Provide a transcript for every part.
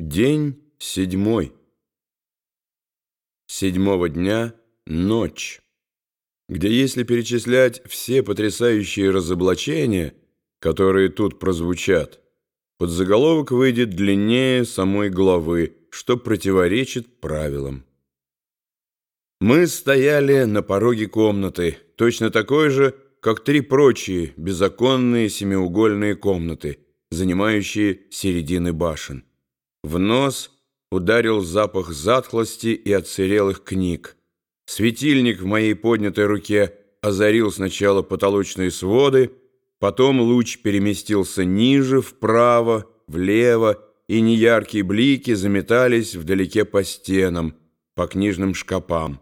День седьмой. Седьмого дня ночь, где, если перечислять все потрясающие разоблачения, которые тут прозвучат, подзаголовок выйдет длиннее самой главы, что противоречит правилам. Мы стояли на пороге комнаты, точно такой же, как три прочие беззаконные семиугольные комнаты, занимающие середины башен. В нос ударил запах затхлости и отсырелых книг. Светильник в моей поднятой руке озарил сначала потолочные своды, потом луч переместился ниже, вправо, влево, и неяркие блики заметались вдалеке по стенам, по книжным шкапам.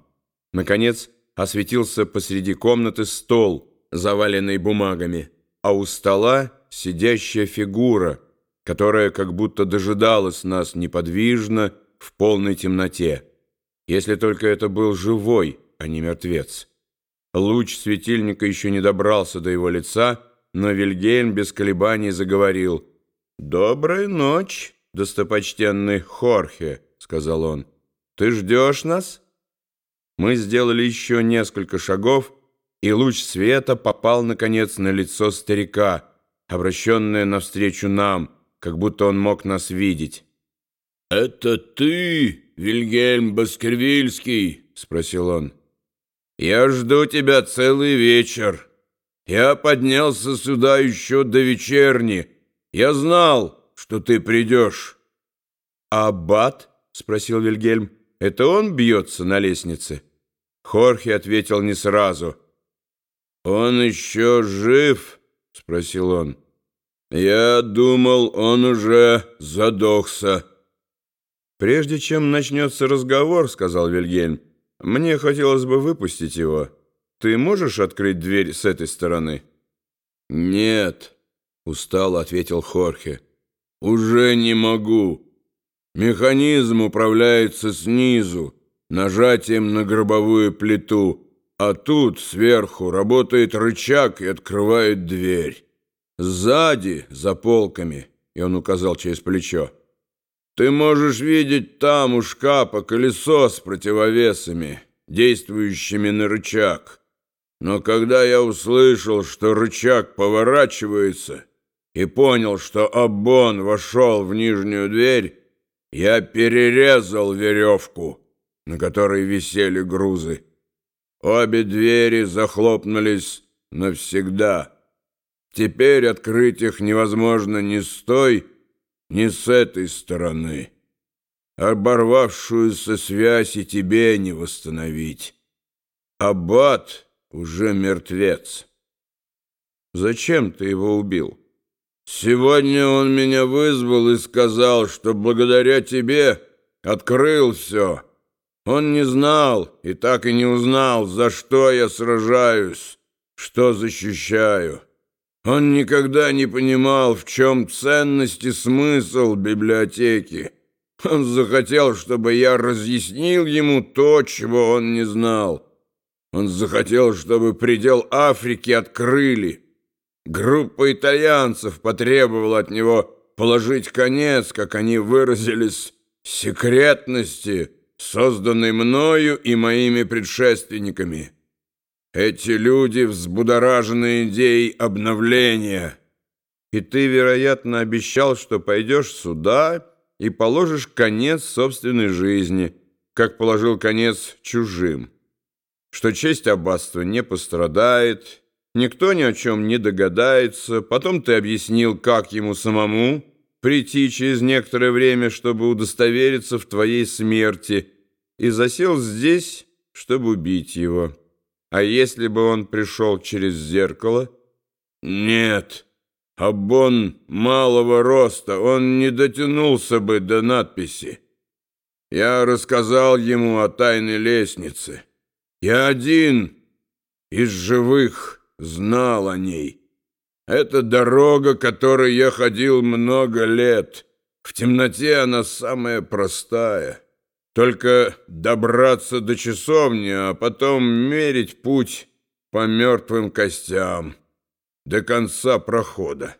Наконец осветился посреди комнаты стол, заваленный бумагами, а у стола сидящая фигура — которая как будто дожидалась нас неподвижно в полной темноте, если только это был живой, а не мертвец. Луч светильника еще не добрался до его лица, но Вильгельм без колебаний заговорил. «Доброй ночь, достопочтенный Хорхе», — сказал он. «Ты ждешь нас?» Мы сделали еще несколько шагов, и луч света попал, наконец, на лицо старика, обращенное навстречу нам — как будто он мог нас видеть. «Это ты, Вильгельм Баскервильский?» — спросил он. «Я жду тебя целый вечер. Я поднялся сюда еще до вечерни. Я знал, что ты придешь». «А Аббат?» — спросил Вильгельм. «Это он бьется на лестнице?» Хорхе ответил не сразу. «Он еще жив?» — спросил он. «Я думал, он уже задохся». «Прежде чем начнется разговор, — сказал Вильгельм, — мне хотелось бы выпустить его. Ты можешь открыть дверь с этой стороны?» «Нет», — устало ответил Хорхе, — «уже не могу. Механизм управляется снизу, нажатием на гробовую плиту, а тут сверху работает рычаг и открывает дверь». Сзади, за полками, и он указал через плечо. Ты можешь видеть там у шкафа колесо с противовесами, действующими на рычаг. Но когда я услышал, что рычаг поворачивается, и понял, что Аббон вошел в нижнюю дверь, я перерезал веревку, на которой висели грузы. Обе двери захлопнулись навсегда. Теперь открыть их невозможно ни с той, ни с этой стороны. Оборвавшуюся связь и тебе не восстановить. Аббат уже мертвец. Зачем ты его убил? Сегодня он меня вызвал и сказал, что благодаря тебе открыл все. Он не знал и так и не узнал, за что я сражаюсь, что защищаю. Он никогда не понимал, в чем ценность и смысл библиотеки. Он захотел, чтобы я разъяснил ему то, чего он не знал. Он захотел, чтобы предел Африки открыли. Группа итальянцев потребовала от него положить конец, как они выразились, секретности, созданной мною и моими предшественниками. Эти люди взбудоражены идеей обновления. И ты, вероятно, обещал, что пойдешь сюда и положишь конец собственной жизни, как положил конец чужим. Что честь аббатства не пострадает, никто ни о чем не догадается. Потом ты объяснил, как ему самому прийти через некоторое время, чтобы удостовериться в твоей смерти, и засел здесь, чтобы убить его». А если бы он пришел через зеркало? Нет. Абон малого роста, он не дотянулся бы до надписи. Я рассказал ему о тайной лестнице. Я один из живых знал о ней. Это дорога, которой я ходил много лет. В темноте она самая простая. Только добраться до часовни, а потом мерить путь по мертвым костям до конца прохода.